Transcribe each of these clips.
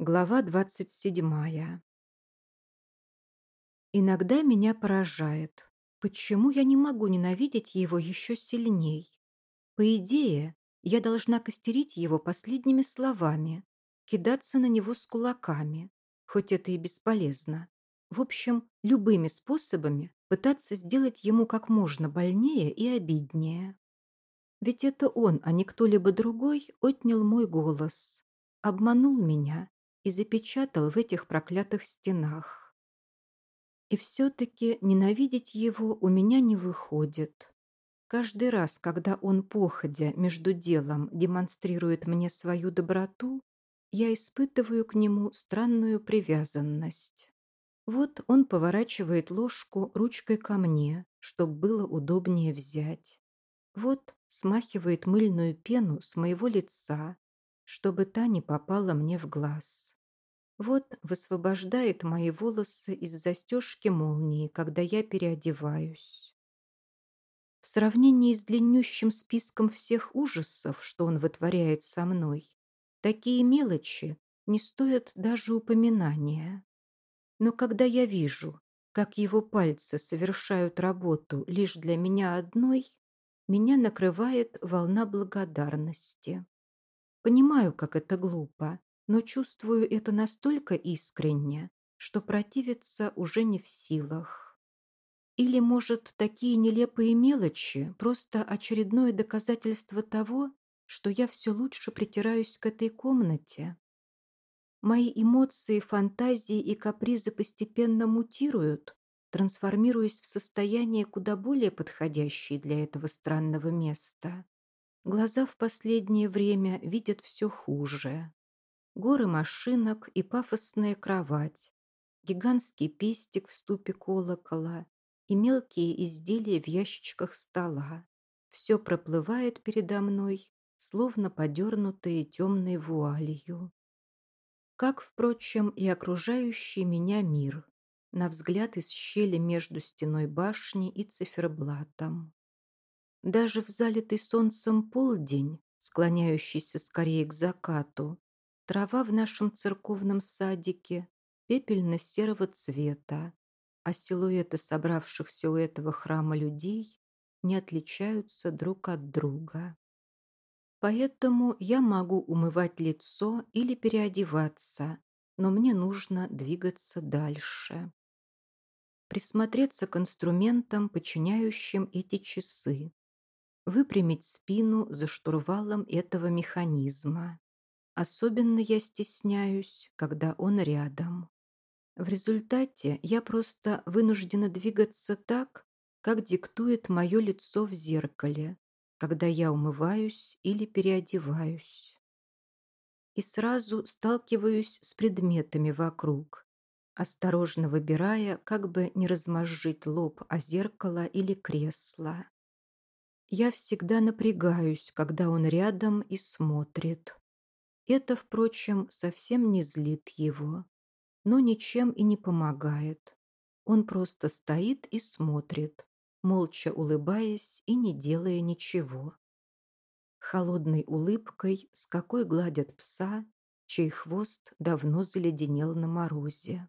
Глава 27. Иногда меня поражает, почему я не могу ненавидеть его еще сильней. По идее, я должна костерить его последними словами, кидаться на него с кулаками, хоть это и бесполезно. В общем, любыми способами пытаться сделать ему как можно больнее и обиднее. Ведь это он, а не кто-либо другой, отнял мой голос, обманул меня и запечатал в этих проклятых стенах. И все-таки ненавидеть его у меня не выходит. Каждый раз, когда он, походя между делом, демонстрирует мне свою доброту, я испытываю к нему странную привязанность. Вот он поворачивает ложку ручкой ко мне, чтобы было удобнее взять. Вот смахивает мыльную пену с моего лица, чтобы та не попала мне в глаз. Вот высвобождает мои волосы из застежки молнии, когда я переодеваюсь. В сравнении с длиннющим списком всех ужасов, что он вытворяет со мной, такие мелочи не стоят даже упоминания. Но когда я вижу, как его пальцы совершают работу лишь для меня одной, меня накрывает волна благодарности. Понимаю, как это глупо, но чувствую это настолько искренне, что противиться уже не в силах. Или, может, такие нелепые мелочи – просто очередное доказательство того, что я все лучше притираюсь к этой комнате? Мои эмоции, фантазии и капризы постепенно мутируют, трансформируясь в состояние куда более подходящее для этого странного места. Глаза в последнее время видят все хуже. Горы машинок и пафосная кровать, гигантский пестик в ступе колокола и мелкие изделия в ящичках стола. Все проплывает передо мной, словно подернутые темной вуалью. Как, впрочем, и окружающий меня мир, на взгляд из щели между стеной башни и циферблатом. Даже в залитый солнцем полдень, склоняющийся скорее к закату, трава в нашем церковном садике пепельно-серого цвета, а силуэты собравшихся у этого храма людей не отличаются друг от друга. Поэтому я могу умывать лицо или переодеваться, но мне нужно двигаться дальше. Присмотреться к инструментам, подчиняющим эти часы, выпрямить спину за штурвалом этого механизма. Особенно я стесняюсь, когда он рядом. В результате я просто вынуждена двигаться так, как диктует мое лицо в зеркале, когда я умываюсь или переодеваюсь. И сразу сталкиваюсь с предметами вокруг, осторожно выбирая, как бы не размозжить лоб о зеркало или кресло. Я всегда напрягаюсь, когда он рядом и смотрит. Это, впрочем, совсем не злит его, но ничем и не помогает. Он просто стоит и смотрит, молча улыбаясь и не делая ничего. Холодной улыбкой, с какой гладят пса, чей хвост давно заледенел на морозе.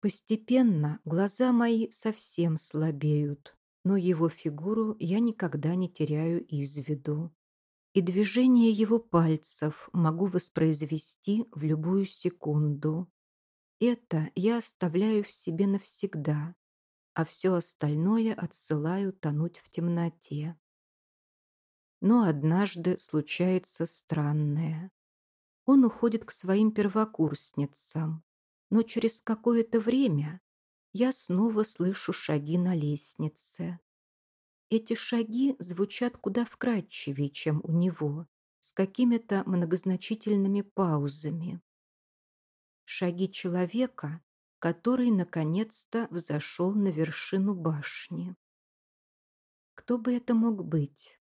Постепенно глаза мои совсем слабеют, но его фигуру я никогда не теряю из виду. И движение его пальцев могу воспроизвести в любую секунду. Это я оставляю в себе навсегда, а все остальное отсылаю тонуть в темноте. Но однажды случается странное. Он уходит к своим первокурсницам, но через какое-то время я снова слышу шаги на лестнице. Эти шаги звучат куда вкрадчивее, чем у него, с какими-то многозначительными паузами. Шаги человека, который наконец-то взошел на вершину башни. Кто бы это мог быть?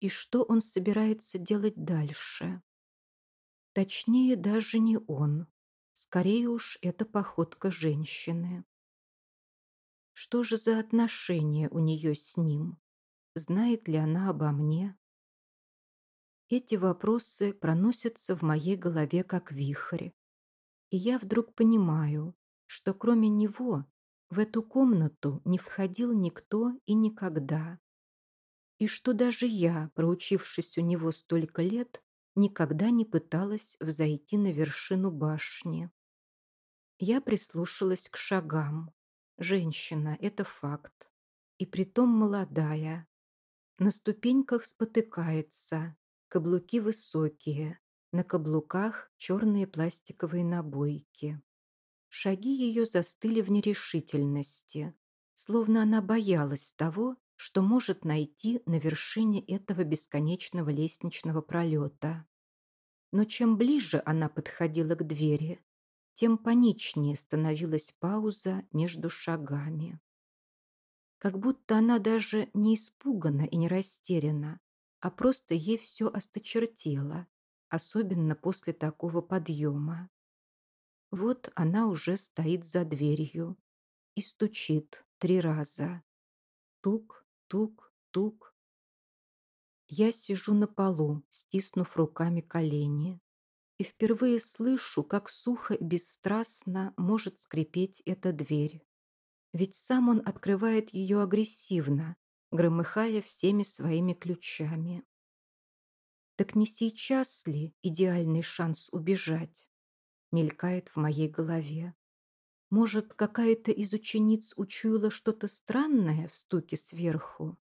И что он собирается делать дальше? Точнее, даже не он. Скорее уж, это походка женщины. Что же за отношения у нее с ним? Знает ли она обо мне? Эти вопросы проносятся в моей голове как вихрь. И я вдруг понимаю, что кроме него в эту комнату не входил никто и никогда. И что даже я, проучившись у него столько лет, никогда не пыталась взойти на вершину башни. Я прислушалась к шагам. Женщина — это факт. И притом молодая. На ступеньках спотыкается, каблуки высокие, на каблуках черные пластиковые набойки. Шаги ее застыли в нерешительности, словно она боялась того, что может найти на вершине этого бесконечного лестничного пролета. Но чем ближе она подходила к двери, тем паничнее становилась пауза между шагами. Как будто она даже не испугана и не растеряна, а просто ей все осточертело, особенно после такого подъема. Вот она уже стоит за дверью и стучит три раза. Тук, тук, тук. Я сижу на полу, стиснув руками колени и впервые слышу, как сухо и бесстрастно может скрипеть эта дверь. Ведь сам он открывает ее агрессивно, громыхая всеми своими ключами. Так не сейчас ли идеальный шанс убежать? Мелькает в моей голове. Может, какая-то из учениц учуяла что-то странное в стуке сверху?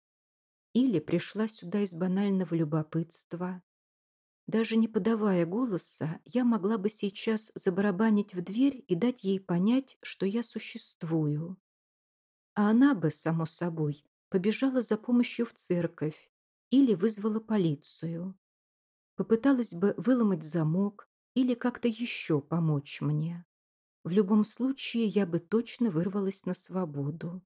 Или пришла сюда из банального любопытства, даже не подавая голоса, я могла бы сейчас забарабанить в дверь и дать ей понять, что я существую. А она бы, само собой, побежала за помощью в церковь или вызвала полицию. Попыталась бы выломать замок или как-то еще помочь мне. В любом случае, я бы точно вырвалась на свободу.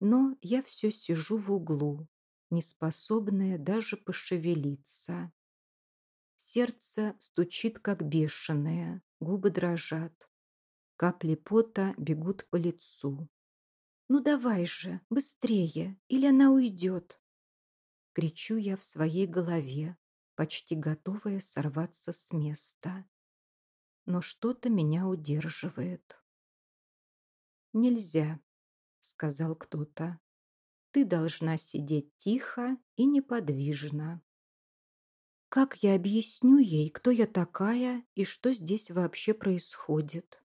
Но я все сижу в углу, неспособная даже пошевелиться. Сердце стучит, как бешеное, губы дрожат. Капли пота бегут по лицу. «Ну давай же, быстрее, или она уйдет!» Кричу я в своей голове, почти готовая сорваться с места. Но что-то меня удерживает. «Нельзя», — сказал кто-то. Ты должна сидеть тихо и неподвижно. Как я объясню ей, кто я такая и что здесь вообще происходит?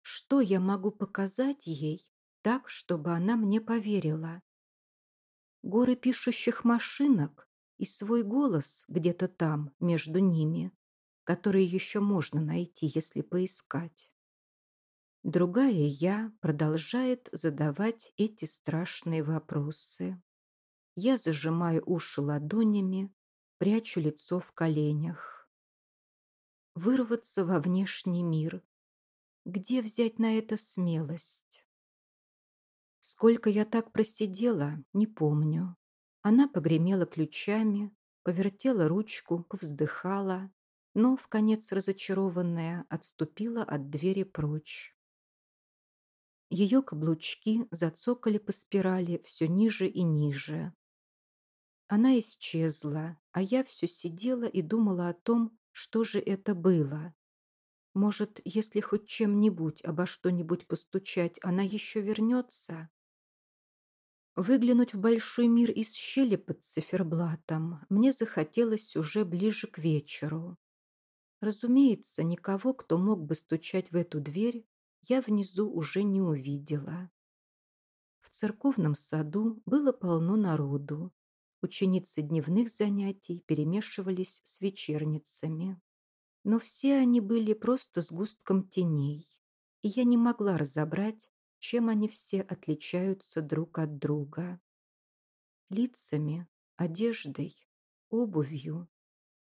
Что я могу показать ей так, чтобы она мне поверила? Горы пишущих машинок и свой голос где-то там, между ними, который еще можно найти, если поискать. Другая я продолжает задавать эти страшные вопросы. Я зажимаю уши ладонями, прячу лицо в коленях. Вырваться во внешний мир. Где взять на это смелость? Сколько я так просидела, не помню. Она погремела ключами, повертела ручку, повздыхала, но, в конец разочарованная, отступила от двери прочь. Ее каблучки зацокали по спирали все ниже и ниже. Она исчезла, а я все сидела и думала о том, что же это было. Может, если хоть чем-нибудь обо что-нибудь постучать, она еще вернется? Выглянуть в большой мир из щели под циферблатом мне захотелось уже ближе к вечеру. Разумеется, никого, кто мог бы стучать в эту дверь, я внизу уже не увидела. В церковном саду было полно народу. Ученицы дневных занятий перемешивались с вечерницами. Но все они были просто сгустком теней, и я не могла разобрать, чем они все отличаются друг от друга. Лицами, одеждой, обувью.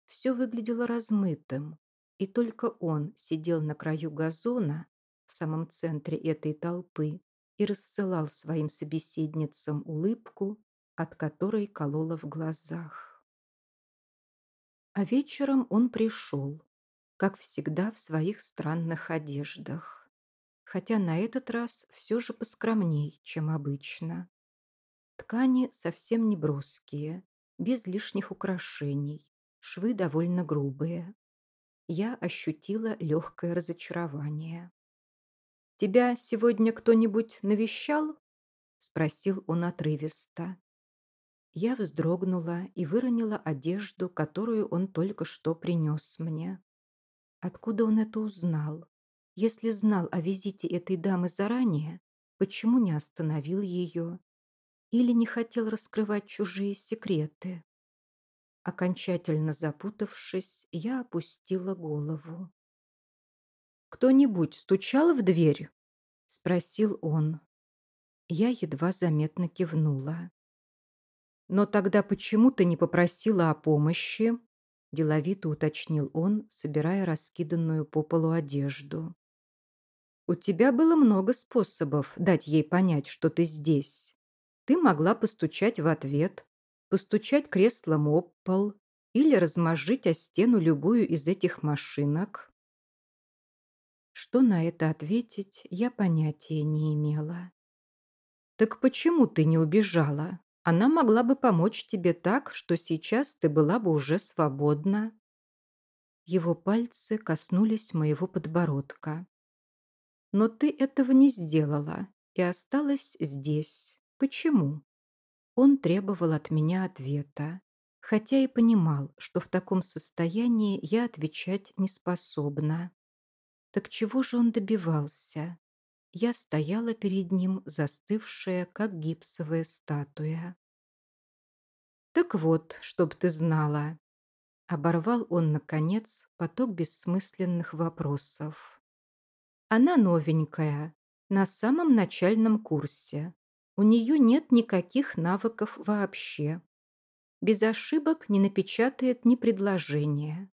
Все выглядело размытым, и только он сидел на краю газона в самом центре этой толпы и рассылал своим собеседницам улыбку, от которой колола в глазах. А вечером он пришел, как всегда в своих странных одеждах, хотя на этот раз все же поскромней, чем обычно. Ткани совсем не броские, без лишних украшений, швы довольно грубые. Я ощутила легкое разочарование. «Тебя сегодня кто-нибудь навещал?» — спросил он отрывисто. Я вздрогнула и выронила одежду, которую он только что принес мне. Откуда он это узнал? Если знал о визите этой дамы заранее, почему не остановил ее? Или не хотел раскрывать чужие секреты? Окончательно запутавшись, я опустила голову. «Кто-нибудь стучал в дверь?» — спросил он. Я едва заметно кивнула. «Но тогда почему ты не попросила о помощи?» Деловито уточнил он, собирая раскиданную по полу одежду. «У тебя было много способов дать ей понять, что ты здесь. Ты могла постучать в ответ, постучать креслом об пол или размозжить о стену любую из этих машинок». Что на это ответить, я понятия не имела. «Так почему ты не убежала?» Она могла бы помочь тебе так, что сейчас ты была бы уже свободна. Его пальцы коснулись моего подбородка. Но ты этого не сделала и осталась здесь. Почему? Он требовал от меня ответа, хотя и понимал, что в таком состоянии я отвечать не способна. Так чего же он добивался? Я стояла перед ним, застывшая, как гипсовая статуя. «Так вот, чтоб ты знала», — оборвал он, наконец, поток бессмысленных вопросов. «Она новенькая, на самом начальном курсе. У нее нет никаких навыков вообще. Без ошибок не напечатает ни предложения.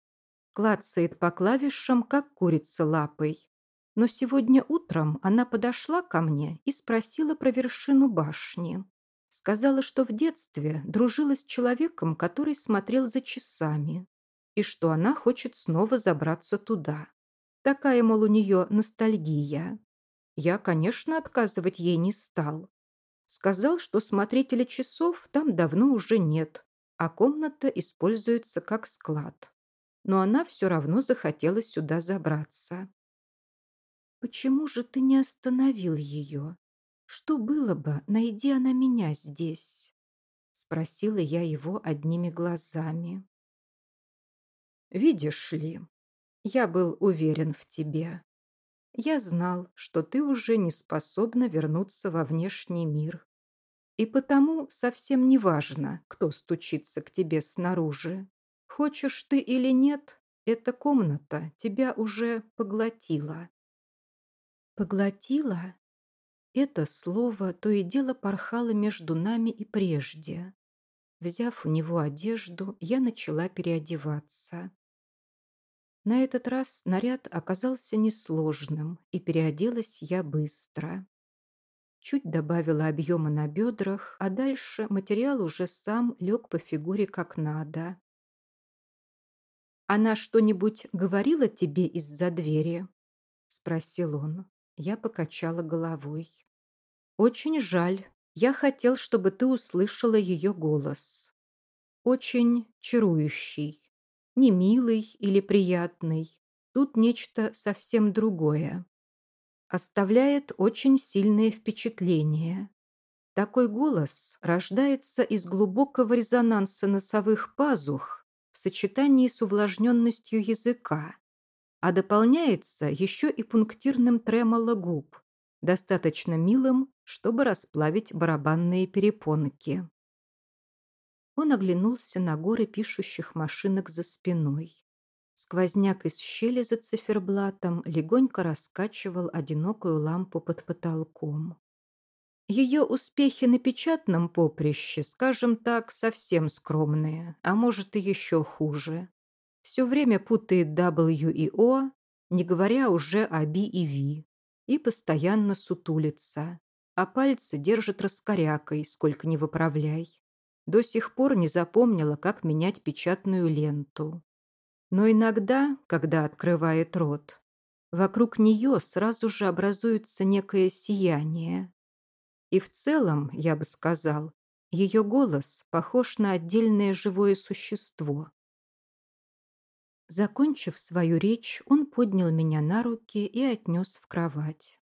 Клацает по клавишам, как курица лапой, но сегодня утром она подошла ко мне и спросила про вершину башни. Сказала, что в детстве дружила с человеком, который смотрел за часами, и что она хочет снова забраться туда. Такая, мол, у нее ностальгия. Я, конечно, отказывать ей не стал. Сказал, что смотрителя часов там давно уже нет, а комната используется как склад. Но она все равно захотела сюда забраться. Почему же ты не остановил ее? Что было бы, найди она меня здесь? Спросила я его одними глазами. Видишь ли, я был уверен в тебе. Я знал, что ты уже не способна вернуться во внешний мир. И потому совсем не важно, кто стучится к тебе снаружи. Хочешь ты или нет, эта комната тебя уже поглотила. Поглотила? Это слово то и дело порхало между нами и прежде. Взяв у него одежду, я начала переодеваться. На этот раз наряд оказался несложным, и переоделась я быстро. Чуть добавила объема на бедрах, а дальше материал уже сам лег по фигуре как надо. «Она что-нибудь говорила тебе из-за двери?» — спросил он. Я покачала головой. «Очень жаль. Я хотел, чтобы ты услышала ее голос. Очень чарующий. Не милый или приятный. Тут нечто совсем другое. Оставляет очень сильное впечатление. Такой голос рождается из глубокого резонанса носовых пазух в сочетании с увлажненностью языка а дополняется еще и пунктирным тремоло губ, достаточно милым, чтобы расплавить барабанные перепонки. Он оглянулся на горы пишущих машинок за спиной. Сквозняк из щели за циферблатом легонько раскачивал одинокую лампу под потолком. Ее успехи на печатном поприще, скажем так, совсем скромные, а может и еще хуже все время путает W и O, не говоря уже о B и V, и постоянно сутулится, а пальцы держит раскорякой, сколько не выправляй. До сих пор не запомнила, как менять печатную ленту. Но иногда, когда открывает рот, вокруг нее сразу же образуется некое сияние. И в целом, я бы сказал, ее голос похож на отдельное живое существо, Закончив свою речь, он поднял меня на руки и отнес в кровать.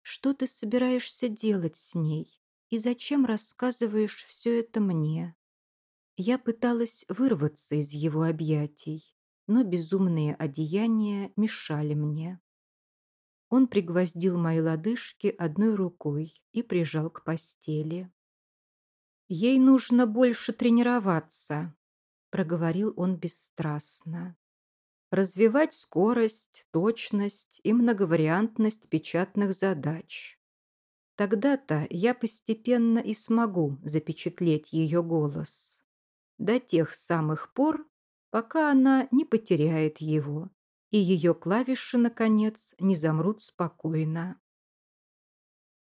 «Что ты собираешься делать с ней? И зачем рассказываешь все это мне?» Я пыталась вырваться из его объятий, но безумные одеяния мешали мне. Он пригвоздил мои лодыжки одной рукой и прижал к постели. «Ей нужно больше тренироваться», — проговорил он бесстрастно развивать скорость, точность и многовариантность печатных задач. Тогда-то я постепенно и смогу запечатлеть ее голос. До тех самых пор, пока она не потеряет его, и ее клавиши, наконец, не замрут спокойно.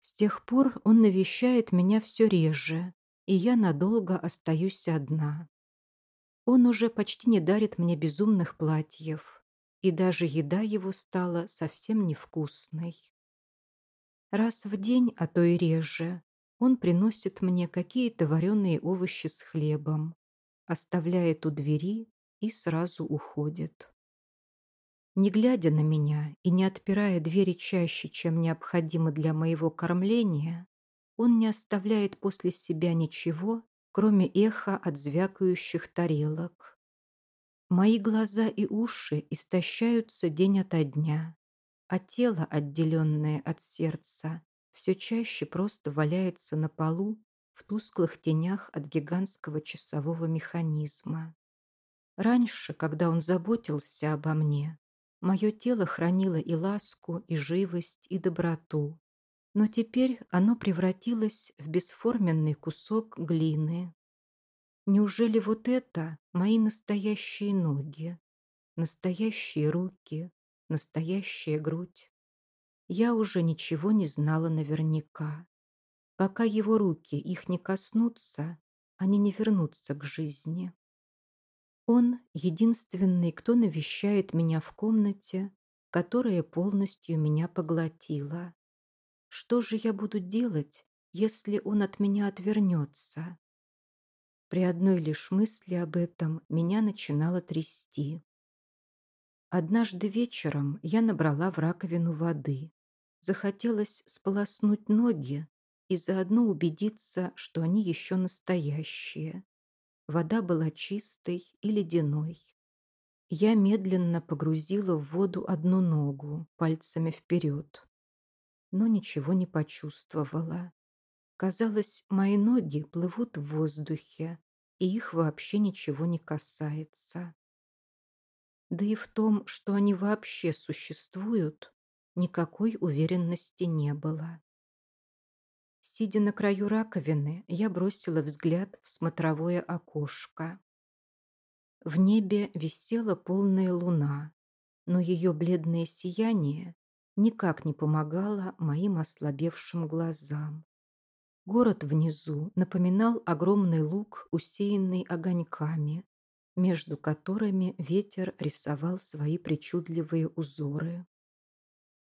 С тех пор он навещает меня все реже, и я надолго остаюсь одна. Он уже почти не дарит мне безумных платьев, и даже еда его стала совсем невкусной. Раз в день, а то и реже, он приносит мне какие-то вареные овощи с хлебом, оставляет у двери и сразу уходит. Не глядя на меня и не отпирая двери чаще, чем необходимо для моего кормления, он не оставляет после себя ничего, кроме эха от звякающих тарелок. Мои глаза и уши истощаются день ото дня, а тело, отделенное от сердца, все чаще просто валяется на полу в тусклых тенях от гигантского часового механизма. Раньше, когда он заботился обо мне, мое тело хранило и ласку, и живость, и доброту, но теперь оно превратилось в бесформенный кусок глины. Неужели вот это мои настоящие ноги, настоящие руки, настоящая грудь? Я уже ничего не знала наверняка. Пока его руки их не коснутся, они не вернутся к жизни. Он единственный, кто навещает меня в комнате, которая полностью меня поглотила. Что же я буду делать, если он от меня отвернется? При одной лишь мысли об этом меня начинало трясти. Однажды вечером я набрала в раковину воды. Захотелось сполоснуть ноги и заодно убедиться, что они еще настоящие. Вода была чистой и ледяной. Я медленно погрузила в воду одну ногу, пальцами вперед но ничего не почувствовала. Казалось, мои ноги плывут в воздухе, и их вообще ничего не касается. Да и в том, что они вообще существуют, никакой уверенности не было. Сидя на краю раковины, я бросила взгляд в смотровое окошко. В небе висела полная луна, но ее бледное сияние никак не помогала моим ослабевшим глазам. Город внизу напоминал огромный луг, усеянный огоньками, между которыми ветер рисовал свои причудливые узоры.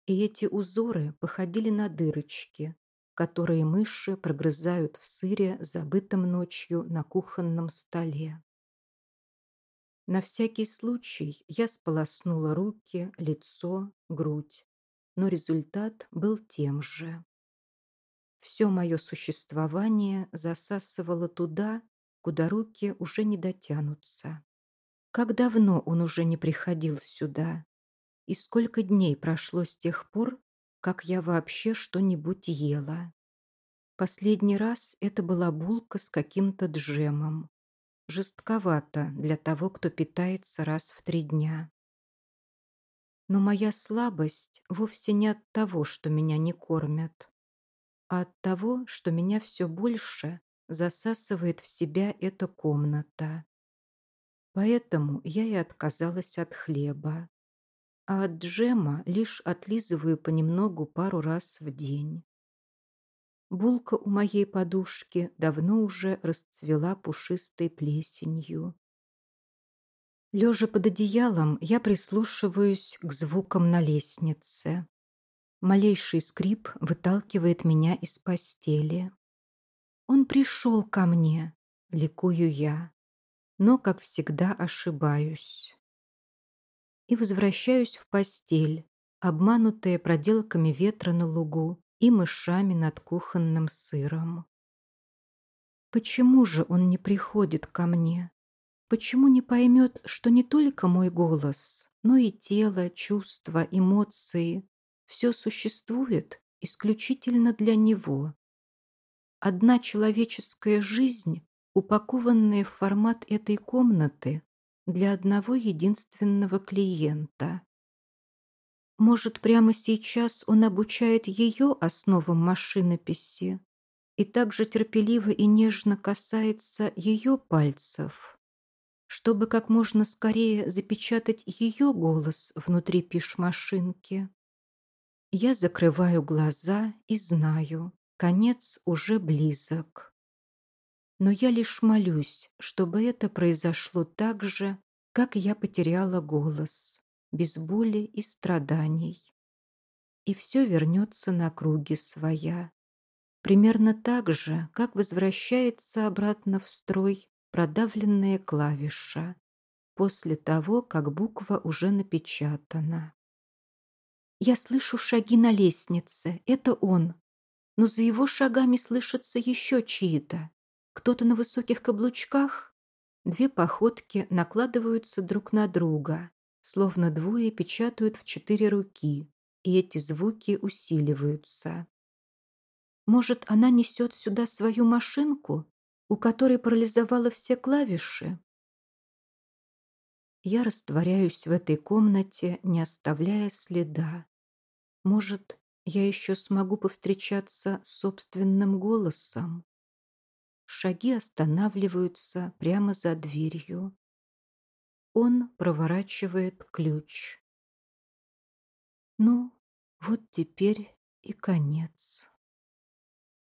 И эти узоры походили на дырочки, которые мыши прогрызают в сыре, забытом ночью на кухонном столе. На всякий случай я сполоснула руки, лицо, грудь, но результат был тем же. Все мое существование засасывало туда, куда руки уже не дотянутся. Как давно он уже не приходил сюда? И сколько дней прошло с тех пор, как я вообще что-нибудь ела? Последний раз это была булка с каким-то джемом. Жестковато для того, кто питается раз в три дня. Но моя слабость вовсе не от того, что меня не кормят, а от того, что меня все больше засасывает в себя эта комната. Поэтому я и отказалась от хлеба, а от джема лишь отлизываю понемногу пару раз в день. Булка у моей подушки давно уже расцвела пушистой плесенью. Лежа под одеялом, я прислушиваюсь к звукам на лестнице. Малейший скрип выталкивает меня из постели. «Он пришел ко мне», — ликую я, но, как всегда, ошибаюсь. И возвращаюсь в постель, обманутая проделками ветра на лугу и мышами над кухонным сыром. Почему же он не приходит ко мне? Почему не поймет, что не только мой голос, но и тело, чувства, эмоции – все существует исключительно для него? Одна человеческая жизнь, упакованная в формат этой комнаты для одного единственного клиента. Может, прямо сейчас он обучает ее основам машинописи и также терпеливо и нежно касается ее пальцев, чтобы как можно скорее запечатать ее голос внутри пиш-машинки. Я закрываю глаза и знаю, конец уже близок. Но я лишь молюсь, чтобы это произошло так же, как я потеряла голос без боли и страданий. И все вернется на круги своя. Примерно так же, как возвращается обратно в строй продавленная клавиша после того, как буква уже напечатана. Я слышу шаги на лестнице. Это он. Но за его шагами слышатся еще чьи-то. Кто-то на высоких каблучках. Две походки накладываются друг на друга словно двое печатают в четыре руки, и эти звуки усиливаются. Может, она несет сюда свою машинку, у которой парализовала все клавиши? Я растворяюсь в этой комнате, не оставляя следа. Может, я еще смогу повстречаться с собственным голосом? Шаги останавливаются прямо за дверью. Он проворачивает ключ. Ну, вот теперь и конец.